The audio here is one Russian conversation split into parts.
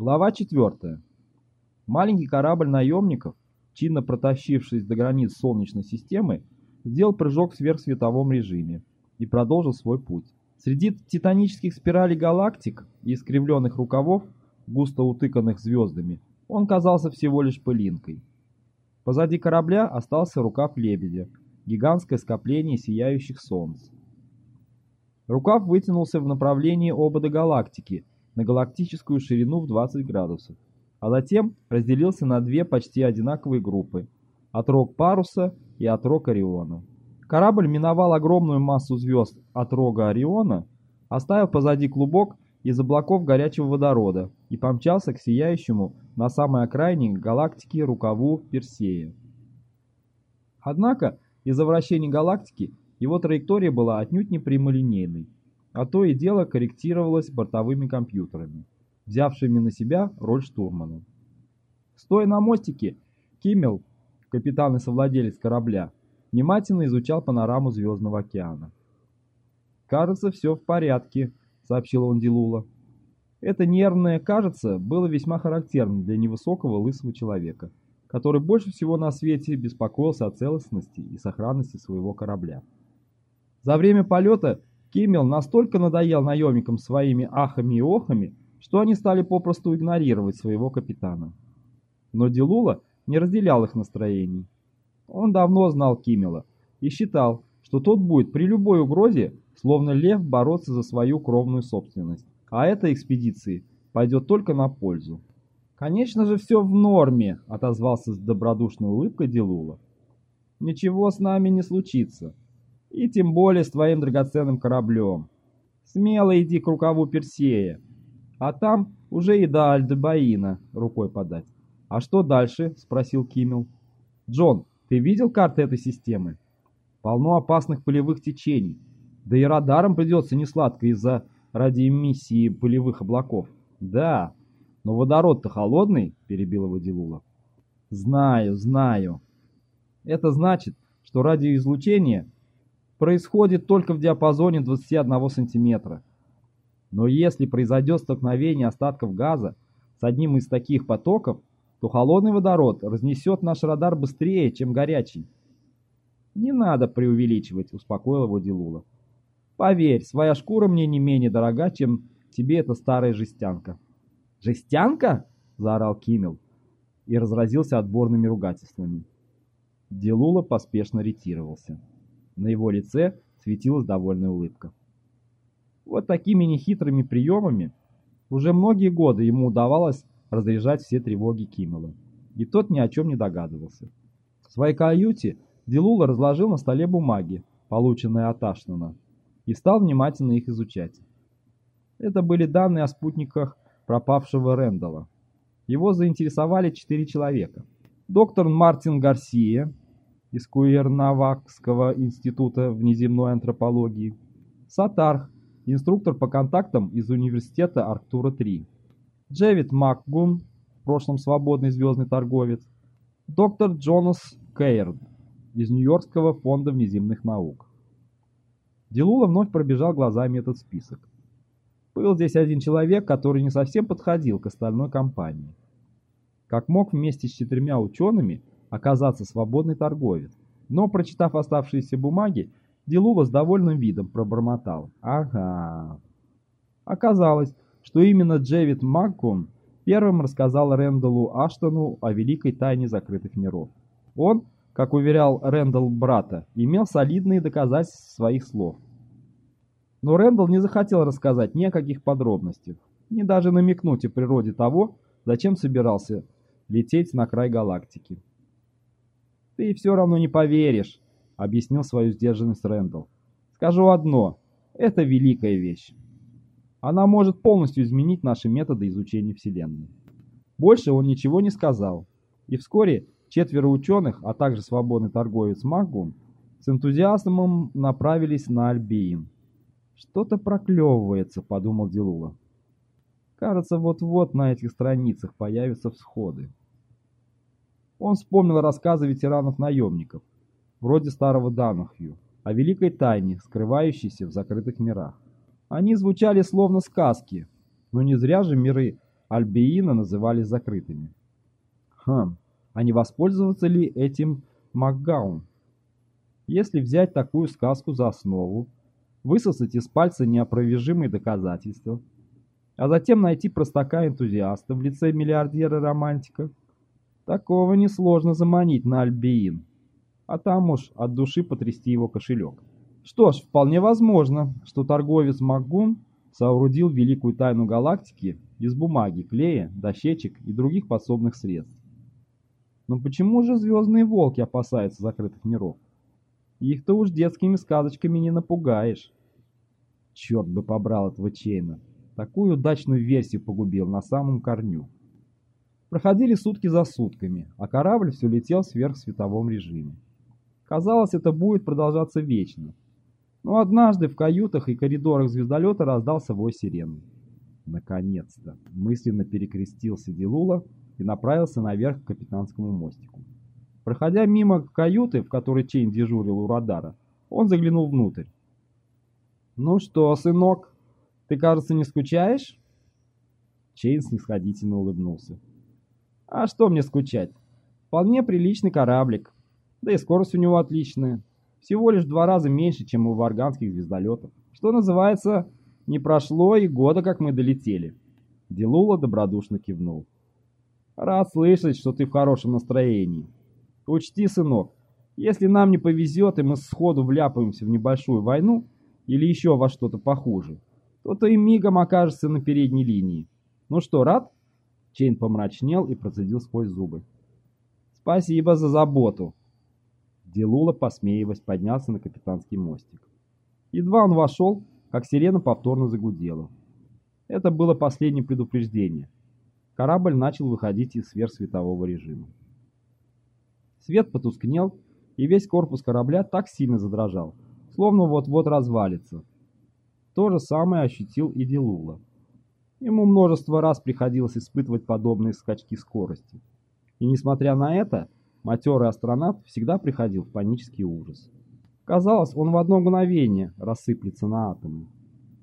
Глава 4. Маленький корабль наемников, чинно протащившись до границ Солнечной системы, сделал прыжок в сверхсветовом режиме и продолжил свой путь. Среди титанических спиралей галактик и искривленных рукавов, густо утыканных звездами, он казался всего лишь пылинкой. Позади корабля остался рукав лебедя, гигантское скопление сияющих солнц. Рукав вытянулся в направлении обода галактики на галактическую ширину в 20 градусов, а затем разделился на две почти одинаковые группы – отрог паруса и отрог Ориона. Корабль миновал огромную массу звезд от рога Ориона, оставив позади клубок из облаков горячего водорода и помчался к сияющему на самой окраине галактики рукаву Персея. Однако из-за вращения галактики его траектория была отнюдь не прямолинейной, а то и дело корректировалась бортовыми компьютерами, взявшими на себя роль штурмана. Стоя на мостике, Киммел, капитан и совладелец корабля, внимательно изучал панораму Звездного океана. «Кажется, все в порядке», — сообщил он Дилула. Это нервное «кажется» было весьма характерно для невысокого лысого человека, который больше всего на свете беспокоился о целостности и сохранности своего корабля. За время полета Киммел настолько надоел наемникам своими ахами и охами, что они стали попросту игнорировать своего капитана. Но Дилула не разделял их настроений. Он давно знал Киммела и считал, что тот будет при любой угрозе, словно лев, бороться за свою кровную собственность. А этой экспедиции пойдет только на пользу. «Конечно же, все в норме», — отозвался с добродушной улыбкой Дилула. «Ничего с нами не случится. И тем более с твоим драгоценным кораблем. Смело иди к рукаву Персея. А там уже и до Альдебаина рукой подать. А что дальше? Спросил Киммел. Джон, ты видел карты этой системы? Полно опасных полевых течений. Да и радарам придется несладко из-за радиоэмиссии полевых облаков. Да, но водород-то холодный, перебил его Дилула. Знаю, знаю. Это значит, что радиоизлучение происходит только в диапазоне 21 сантиметра. Но если произойдет столкновение остатков газа с одним из таких потоков, то холодный водород разнесет наш радар быстрее, чем горячий. «Не надо преувеличивать», — успокоил его Дилула. «Поверь, своя шкура мне не менее дорога, чем тебе эта старая жестянка». «Жестянка?» — заорал Киммел и разразился отборными ругательствами. Дилула поспешно ретировался. На его лице светилась довольная улыбка. Вот такими нехитрыми приемами уже многие годы ему удавалось разряжать все тревоги Киммела, и тот ни о чем не догадывался. В своей каюте Дилула разложил на столе бумаги, полученные от Ашнана, и стал внимательно их изучать. Это были данные о спутниках пропавшего Рэндала. Его заинтересовали четыре человека. Доктор Мартин Гарсия, из Куернавакского института внеземной антропологии, Сатарх, инструктор по контактам из университета Арктура-3, Джевид Макгун, в прошлом свободный звездный торговец, доктор Джонас Кейрд из Нью-Йоркского фонда внеземных наук. Делула вновь пробежал глазами этот список. Был здесь один человек, который не совсем подходил к остальной компании. Как мог вместе с четырьмя учеными оказаться свободный торговец. Но, прочитав оставшиеся бумаги, Делула с довольным видом пробормотал. «Ага». Оказалось, что именно Джевид Маккун первым рассказал Рэндаллу Аштону о великой тайне закрытых миров. Он, как уверял Рэндалл брата, имел солидные доказательства своих слов. Но Рэндалл не захотел рассказать ни о каких подробностях, ни даже намекнуть о природе того, зачем собирался лететь на край галактики. «Ты все равно не поверишь», — объяснил свою сдержанность Рэндалл. «Скажу одно. Это великая вещь. Она может полностью изменить наши методы изучения Вселенной». Больше он ничего не сказал, и вскоре четверо ученых, а также свободный торговец Магун, с энтузиазмом направились на Альбиин. «Что-то проклевывается», — подумал Дилула. «Кажется, вот-вот на этих страницах появятся всходы». Он вспомнил рассказы ветеранов-наемников, вроде старого Данахью, о великой тайне, скрывающейся в закрытых мирах. Они звучали словно сказки, но не зря же миры Альбиина назывались закрытыми. Хм, а не воспользоваться ли этим Макгаун? Если взять такую сказку за основу, высосать из пальца неопровержимые доказательства, а затем найти простака-энтузиаста в лице миллиардера-романтика, такого несложно заманить на Альбиин, а там уж от души потрясти его кошелек. Что ж, вполне возможно, что торговец Макгун соорудил великую тайну галактики из бумаги, клея, дощечек и других подсобных средств. Но почему же звездные волки опасаются закрытых миров? Их-то уж детскими сказочками не напугаешь. Черт бы побрал этого Чейна. Такую удачную версию погубил на самом корню. Проходили сутки за сутками, а корабль все летел в сверхсветовом режиме. Казалось, это будет продолжаться вечно. Но однажды в каютах и коридорах звездолета раздался вой сирены. Наконец-то! Мысленно перекрестился Дилула и направился наверх к капитанскому мостику. Проходя мимо каюты, в которой Чейн дежурил у радара, он заглянул внутрь. «Ну что, сынок, ты, кажется, не скучаешь?» Чейн снисходительно улыбнулся. «А что мне скучать? Вполне приличный кораблик. Да и скорость у него отличная. Всего лишь в два раза меньше, чем у варганских звездолетов. Что называется, не прошло и года, как мы долетели». Делула добродушно кивнул. Рад слышать, что ты в хорошем настроении. Учти, сынок, если нам не повезет, и мы сходу вляпаемся в небольшую войну или еще во что-то похуже, то ты мигом окажешься на передней линии. Ну что, рад? Чейн помрачнел и процедил сквозь зубы. Спасибо за заботу. Делула, посмеиваясь, поднялся на капитанский мостик. Едва он вошел, как сирена повторно загудела. Это было последнее предупреждение корабль начал выходить из сверхсветового режима. Свет потускнел, и весь корпус корабля так сильно задрожал, словно вот-вот развалится. То же самое ощутил и Делула. Ему множество раз приходилось испытывать подобные скачки скорости. И несмотря на это, матерый астронавт всегда приходил в панический ужас. Казалось, он в одно мгновение рассыплется на атомы.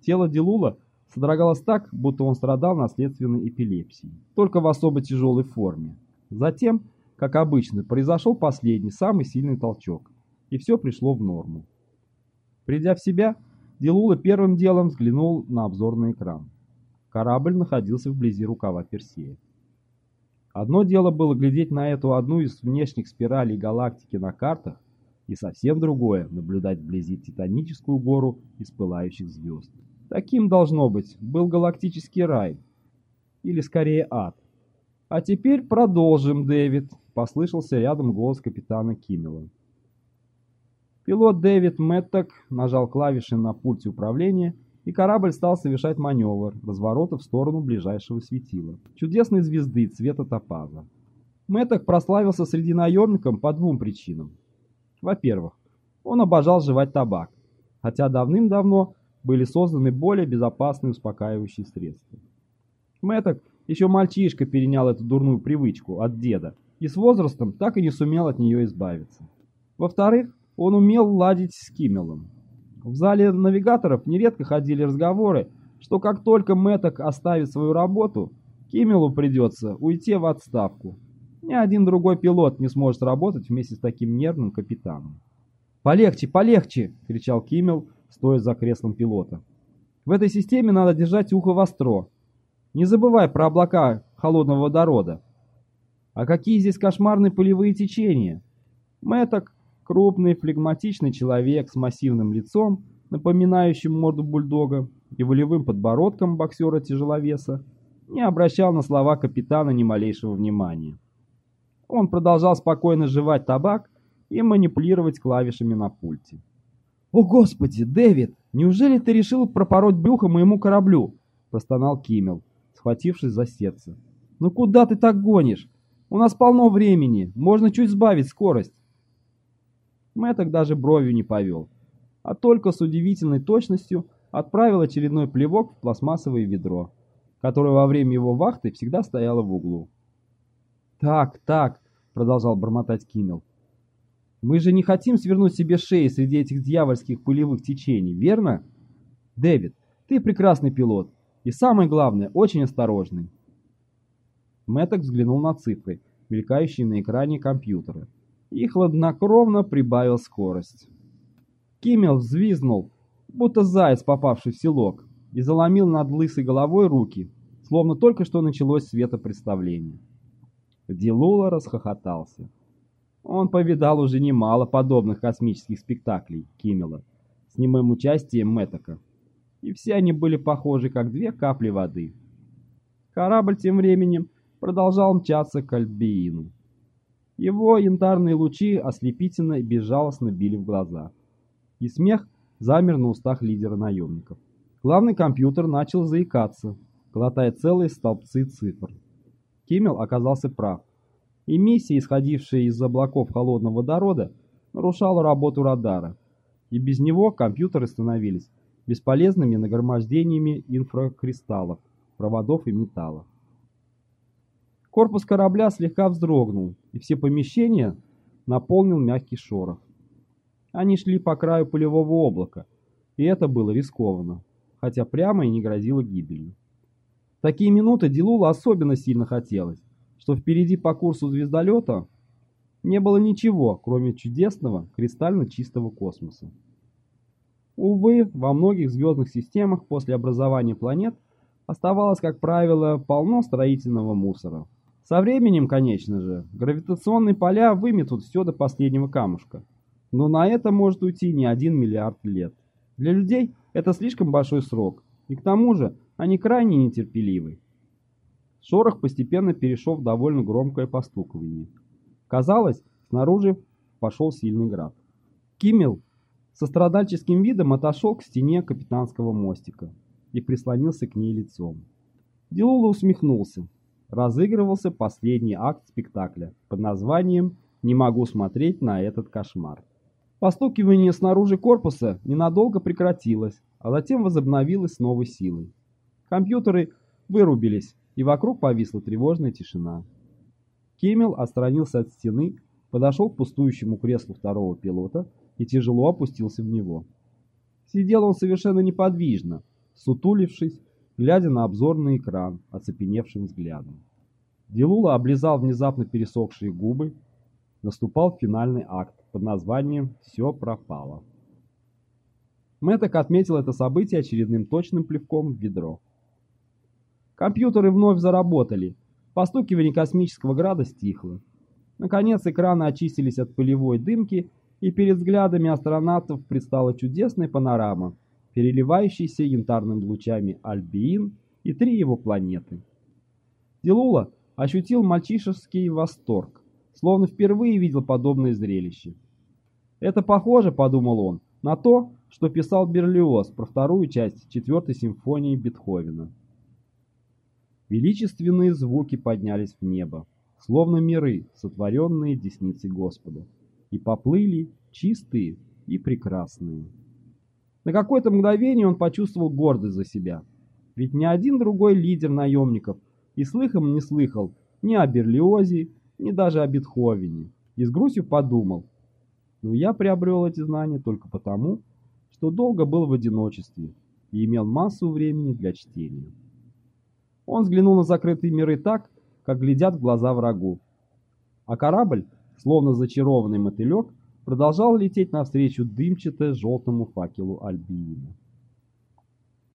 Тело Делула Содрогалось так, будто он страдал наследственной эпилепсией, только в особо тяжелой форме. Затем, как обычно, произошел последний, самый сильный толчок, и все пришло в норму. Придя в себя, Делула первым делом взглянул на обзорный экран. Корабль находился вблизи рукава Персея. Одно дело было глядеть на эту одну из внешних спиралей галактики на картах, и совсем другое — наблюдать вблизи титаническую гору из пылающих звезд. Таким, должно быть, был галактический рай. Или скорее ад. «А теперь продолжим, Дэвид», — послышался рядом голос капитана Киммела. Пилот Дэвид Мэтток нажал клавиши на пульте управления, и корабль стал совершать маневр разворота в сторону ближайшего светила, чудесной звезды цвета топаза. Мэтток прославился среди наемников по двум причинам. Во-первых, он обожал жевать табак, хотя давным-давно были созданы более безопасные успокаивающие средства. Мэток еще мальчишка перенял эту дурную привычку от деда и с возрастом так и не сумел от нее избавиться. Во-вторых, он умел ладить с Киммелом. В зале навигаторов нередко ходили разговоры, что как только Мэток оставит свою работу, Киммелу придется уйти в отставку. Ни один другой пилот не сможет работать вместе с таким нервным капитаном. «Полегче, полегче!» — кричал Киммел, стоя за креслом пилота. В этой системе надо держать ухо востро. Не забывай про облака холодного водорода. А какие здесь кошмарные полевые течения? Мэток, крупный, флегматичный человек с массивным лицом, напоминающим морду бульдога, и волевым подбородком боксера-тяжеловеса, не обращал на слова капитана ни малейшего внимания. Он продолжал спокойно жевать табак и манипулировать клавишами на пульте. «О, Господи, Дэвид, неужели ты решил пропороть брюхо моему кораблю?» – простонал Киммел, схватившись за сердце. «Ну куда ты так гонишь? У нас полно времени, можно чуть сбавить скорость». Мэток даже бровью не повел, а только с удивительной точностью отправил очередной плевок в пластмассовое ведро, которое во время его вахты всегда стояло в углу. «Так, так», — продолжал бормотать Киммел, мы же не хотим свернуть себе шеи среди этих дьявольских пылевых течений, верно? Дэвид, ты прекрасный пилот. И самое главное, очень осторожный. Мэток взглянул на цифры, мелькающие на экране компьютера, и хладнокровно прибавил скорость. Киммел взвизнул, будто заяц, попавший в селок, и заломил над лысой головой руки, словно только что началось светопредставление. Дилула расхохотался. Он повидал уже немало подобных космических спектаклей Киммела с немым участием Мэттока, и все они были похожи, как две капли воды. Корабль тем временем продолжал мчаться к Альбиину. Его янтарные лучи ослепительно и безжалостно били в глаза. И смех замер на устах лидера наемников. Главный компьютер начал заикаться, глотая целые столбцы цифр. Киммел оказался прав. Эмиссия, исходившая из облаков холодного водорода, нарушала работу радара, и без него компьютеры становились бесполезными нагромождениями инфракристаллов, проводов и металла. Корпус корабля слегка вздрогнул, и все помещения наполнил мягкий шорох. Они шли по краю пылевого облака, и это было рискованно, хотя прямо и не грозило гибелью. В такие минуты Дилула особенно сильно хотелось, что впереди по курсу звездолета не было ничего, кроме чудесного, кристально чистого космоса. Увы, во многих звездных системах после образования планет оставалось, как правило, полно строительного мусора. Со временем, конечно же, гравитационные поля выметут все до последнего камушка. Но на это может уйти не один миллиард лет. Для людей это слишком большой срок, и к тому же они крайне нетерпеливы. Шорох постепенно перешел в довольно громкое постукивание. Казалось, снаружи пошел сильный град. Киммел со страдальческим видом отошел к стене капитанского мостика и прислонился к ней лицом. Дилула усмехнулся. Разыгрывался последний акт спектакля под названием «Не могу смотреть на этот кошмар». Постукивание снаружи корпуса ненадолго прекратилось, а затем возобновилось с новой силой. Компьютеры вырубились, и вокруг повисла тревожная тишина. Кемел отстранился от стены, подошел к пустующему креслу второго пилота и тяжело опустился в него. Сидел он совершенно неподвижно, сутулившись, глядя на обзорный экран оцепеневшим взглядом. Делула облизал внезапно пересохшие губы. Наступал финальный акт под названием «Все пропало». Мэток отметил это событие очередным точным плевком в ведро. Компьютеры вновь заработали. Постукивание космического града стихло. Наконец экраны очистились от пылевой дымки и перед взглядами астронавтов предстала чудесная панорама, переливающаяся янтарными лучами Альбиин и три его планеты. Дилула ощутил мальчишеский восторг, словно впервые видел подобное зрелище. Это похоже, подумал он, на то, что писал Берлиоз про вторую часть четвертой симфонии Бетховена. Величественные звуки поднялись в небо, словно миры, сотворенные десницей Господа и поплыли чистые и прекрасные. На какое-то мгновение он почувствовал гордость за себя. Ведь ни один другой лидер наемников и слыхом не слыхал ни о Берлиозе, ни даже о Бетховене. И с грустью подумал, но я приобрел эти знания только потому, что долго был в одиночестве и имел массу времени для чтения. Он взглянул на закрытые миры так, как глядят в глаза врагу. А корабль словно зачарованный мотылек, продолжал лететь навстречу дымчато-желтому факелу Альбиина.